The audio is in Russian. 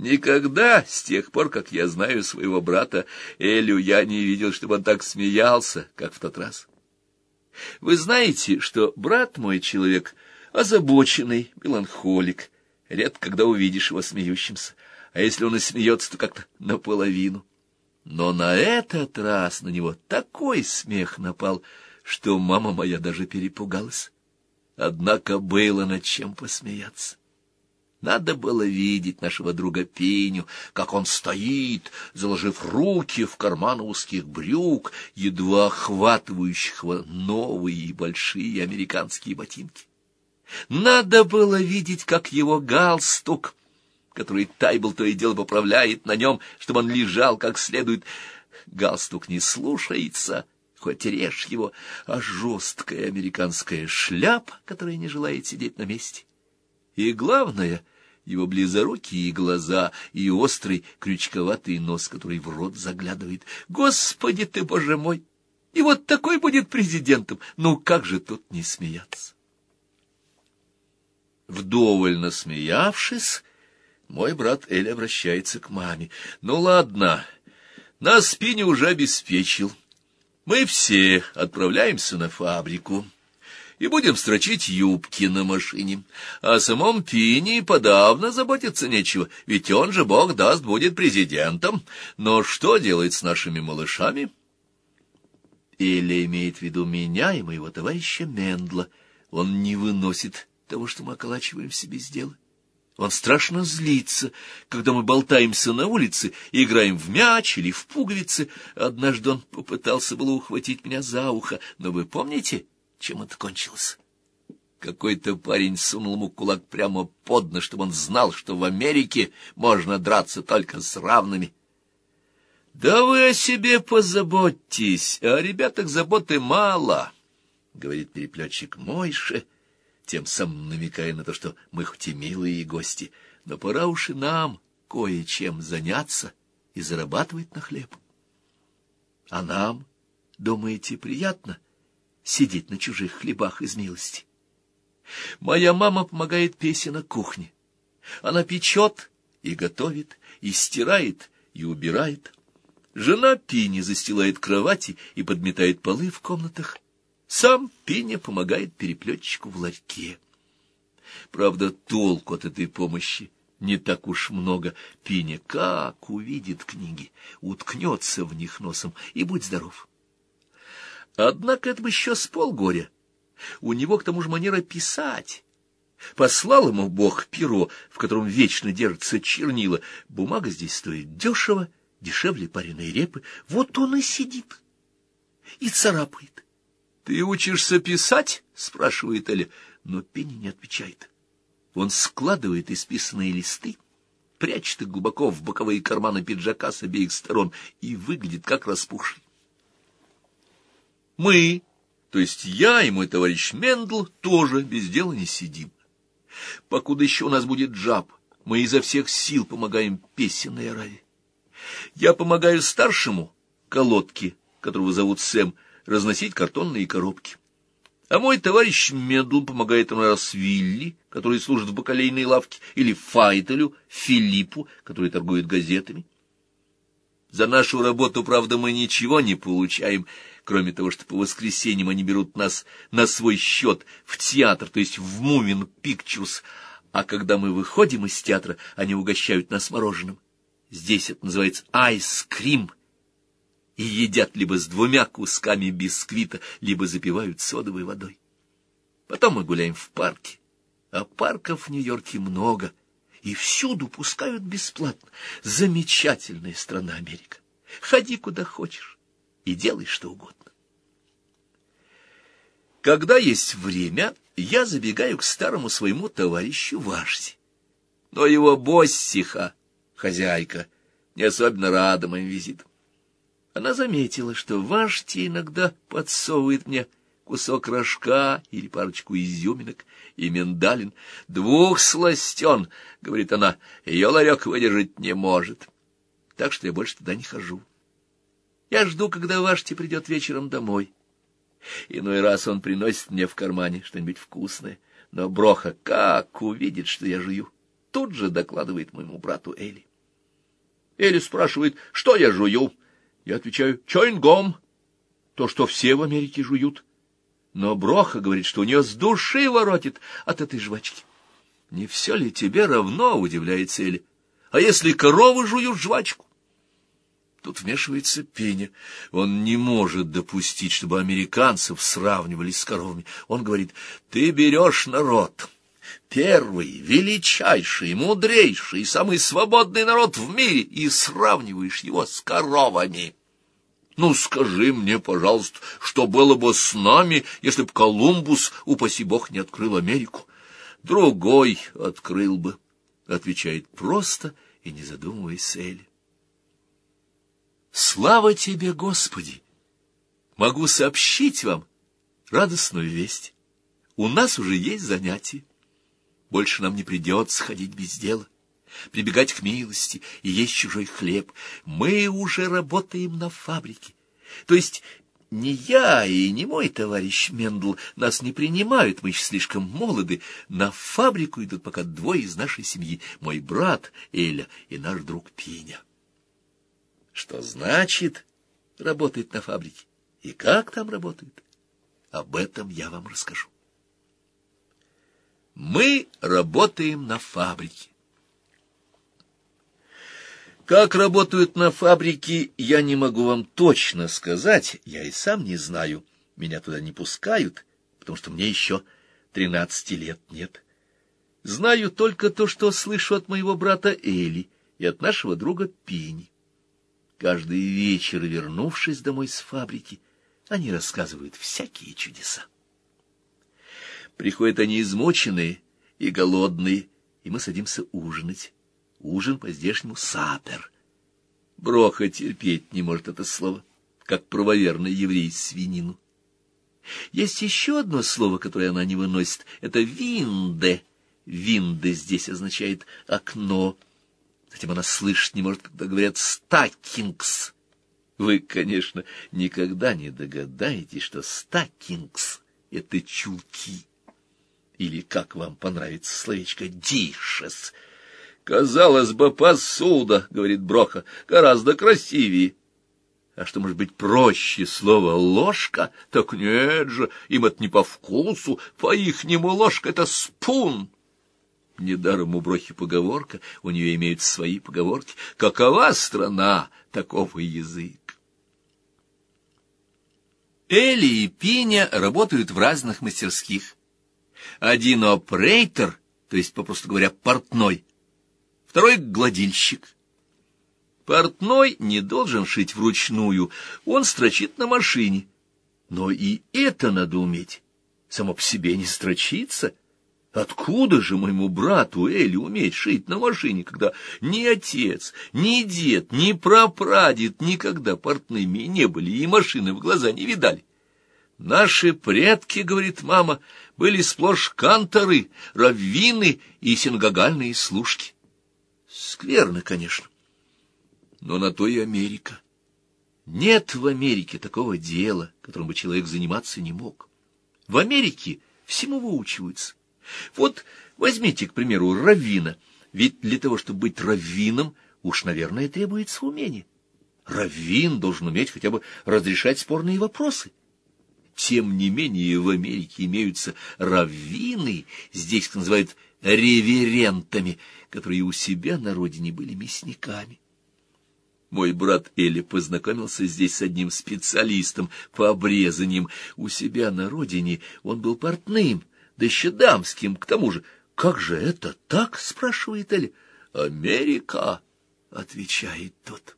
Никогда, с тех пор, как я знаю своего брата Элю, я не видел, чтобы он так смеялся, как в тот раз. Вы знаете, что брат мой человек озабоченный, меланхолик, редко когда увидишь его смеющимся, а если он и смеется, то как-то наполовину. Но на этот раз на него такой смех напал, что мама моя даже перепугалась. Однако было над чем посмеяться. Надо было видеть нашего друга Пеню, как он стоит, заложив руки в карманы узких брюк, едва охватывающих новые и большие американские ботинки. Надо было видеть, как его галстук, который Тайбл то и дело поправляет на нем, чтобы он лежал как следует. Галстук не слушается, хоть режь его, а жесткая американская шляпа, которая не желает сидеть на месте. И главное — его близорукие глаза и острый крючковатый нос, который в рот заглядывает. Господи ты, боже мой! И вот такой будет президентом! Ну, как же тут не смеяться? Вдоволь насмеявшись, мой брат Эль обращается к маме. Ну, ладно, нас Пини уже обеспечил. Мы все отправляемся на фабрику и будем строчить юбки на машине. О самом Пине подавно заботиться нечего, ведь он же, бог даст, будет президентом. Но что делать с нашими малышами? Или имеет в виду меня и моего товарища Мендла. Он не выносит того, что мы околачиваемся без дела. Он страшно злится, когда мы болтаемся на улице, играем в мяч или в пуговицы. Однажды он попытался было ухватить меня за ухо, но вы помните, чем это кончилось. Какой-то парень сунул ему кулак прямо под нос, чтобы он знал, что в Америке можно драться только с равными. — Да вы о себе позаботьтесь, а о ребятах заботы мало, — говорит переплетчик Мойше, тем самым намекая на то, что мы хоть и милые гости, но пора уж и нам кое-чем заняться и зарабатывать на хлеб. А нам, думаете, приятно — сидеть на чужих хлебах из милости. Моя мама помогает Песе на кухне. Она печет и готовит, и стирает, и убирает. Жена Пини застилает кровати и подметает полы в комнатах. Сам Пиня помогает переплетчику в ларьке. Правда, толку от этой помощи не так уж много. Пиня как увидит книги, уткнется в них носом и будь здоров. Однако это еще с полгоря. У него к тому же манера писать. Послал ему Бог перо, в котором вечно держатся чернила. Бумага здесь стоит дешево, дешевле пареной репы. Вот он и сидит и царапает. — Ты учишься писать? — спрашивает Эля, но Пенни не отвечает. Он складывает исписанные листы, прячет их глубоко в боковые карманы пиджака с обеих сторон и выглядит как распухший. Мы, то есть я и мой товарищ Мендл, тоже без дела не сидим. Покуда еще у нас будет джаб, мы изо всех сил помогаем песенной Араве. Я помогаю старшему, колодке, которого зовут Сэм, разносить картонные коробки. А мой товарищ Мендл помогает ему раз Вилли, который служит в бакалейной лавке, или Файтелю, Филиппу, который торгует газетами. За нашу работу, правда, мы ничего не получаем, кроме того, что по воскресеньям они берут нас на свой счет в театр, то есть в Мумин Пикчурс, а когда мы выходим из театра, они угощают нас мороженым. Здесь это называется айскрим, и едят либо с двумя кусками бисквита, либо запивают содовой водой. Потом мы гуляем в парке, а парков в Нью-Йорке много, и всюду пускают бесплатно. Замечательная страна Америка. Ходи куда хочешь и делай что угодно. Когда есть время, я забегаю к старому своему товарищу Вашти. Но его боссиха, хозяйка, не особенно рада моим визитам. Она заметила, что Вашти иногда подсовывает мне кусок рожка или парочку изюминок и миндалин. Двух сластен, — говорит она, — ее ларек выдержать не может. Так что я больше туда не хожу. Я жду, когда Вашти придет вечером домой. Иной раз он приносит мне в кармане что-нибудь вкусное, но Броха как увидит, что я жую, тут же докладывает моему брату Эли. Элли спрашивает, что я жую. Я отвечаю, чойнгом, то, что все в Америке жуют. Но Броха говорит, что у нее с души воротит от этой жвачки. Не все ли тебе равно, удивляется Элли? А если коровы жуют жвачку? Тут вмешивается Пеня. Он не может допустить, чтобы американцев сравнивали с коровами. Он говорит, ты берешь народ, первый, величайший, мудрейший, самый свободный народ в мире, и сравниваешь его с коровами. Ну, скажи мне, пожалуйста, что было бы с нами, если б Колумбус, упаси бог, не открыл Америку? Другой открыл бы, — отвечает просто и не задумываясь Элли. Слава тебе, Господи! Могу сообщить вам радостную весть. У нас уже есть занятие. Больше нам не придется ходить без дела, прибегать к милости и есть чужой хлеб. Мы уже работаем на фабрике. То есть не я и не мой товарищ Мендл нас не принимают, мы еще слишком молоды. На фабрику идут пока двое из нашей семьи, мой брат Эля и наш друг Пеня. Что значит работает на фабрике? И как там работает? Об этом я вам расскажу. Мы работаем на фабрике. Как работают на фабрике, я не могу вам точно сказать, я и сам не знаю. Меня туда не пускают, потому что мне еще тринадцати лет нет. Знаю только то, что слышу от моего брата Эли и от нашего друга Пини. Каждый вечер, вернувшись домой с фабрики, они рассказывают всякие чудеса. Приходят они измученные и голодные, и мы садимся ужинать. Ужин по-здешнему сапер. Броха терпеть не может это слово, как правоверный еврей свинину. Есть еще одно слово, которое она не выносит. Это «винде». «Винде» здесь означает «окно». Затем она слышать не может, когда говорят «стакингс». Вы, конечно, никогда не догадаетесь, что «стакингс» — это чулки. Или, как вам понравится словечко «дишес». «Казалось бы, посуда», — говорит Броха, — «гораздо красивее». А что может быть проще слово «ложка»? Так нет же, им это не по вкусу, по-ихнему ложка — это спун. Недаром у Брохи поговорка, у нее имеют свои поговорки. Какова страна, таков язык. Элли и Пиня работают в разных мастерских. Один опрейтер, то есть, попросту говоря, портной, второй — гладильщик. Портной не должен шить вручную, он строчит на машине. Но и это надо уметь. Само по себе не строчится — Откуда же моему брату Эли уметь шить на машине, когда ни отец, ни дед, ни прапрадед никогда портными не были и машины в глаза не видали? Наши предки, говорит мама, были сплошь канторы, раввины и синагогальные служки. Скверно, конечно, но на то и Америка. Нет в Америке такого дела, которым бы человек заниматься не мог. В Америке всему выучиваются. Вот возьмите, к примеру, раввина. Ведь для того, чтобы быть раввином, уж, наверное, требуется умение. Раввин должен уметь хотя бы разрешать спорные вопросы. Тем не менее, в Америке имеются раввины, здесь их называют реверентами, которые у себя на родине были мясниками. Мой брат Эли познакомился здесь с одним специалистом по обрезаниям. У себя на родине он был портным, да еще дамским, к тому же. «Как же это так?» — спрашивает Элли. «Америка», — отвечает тот.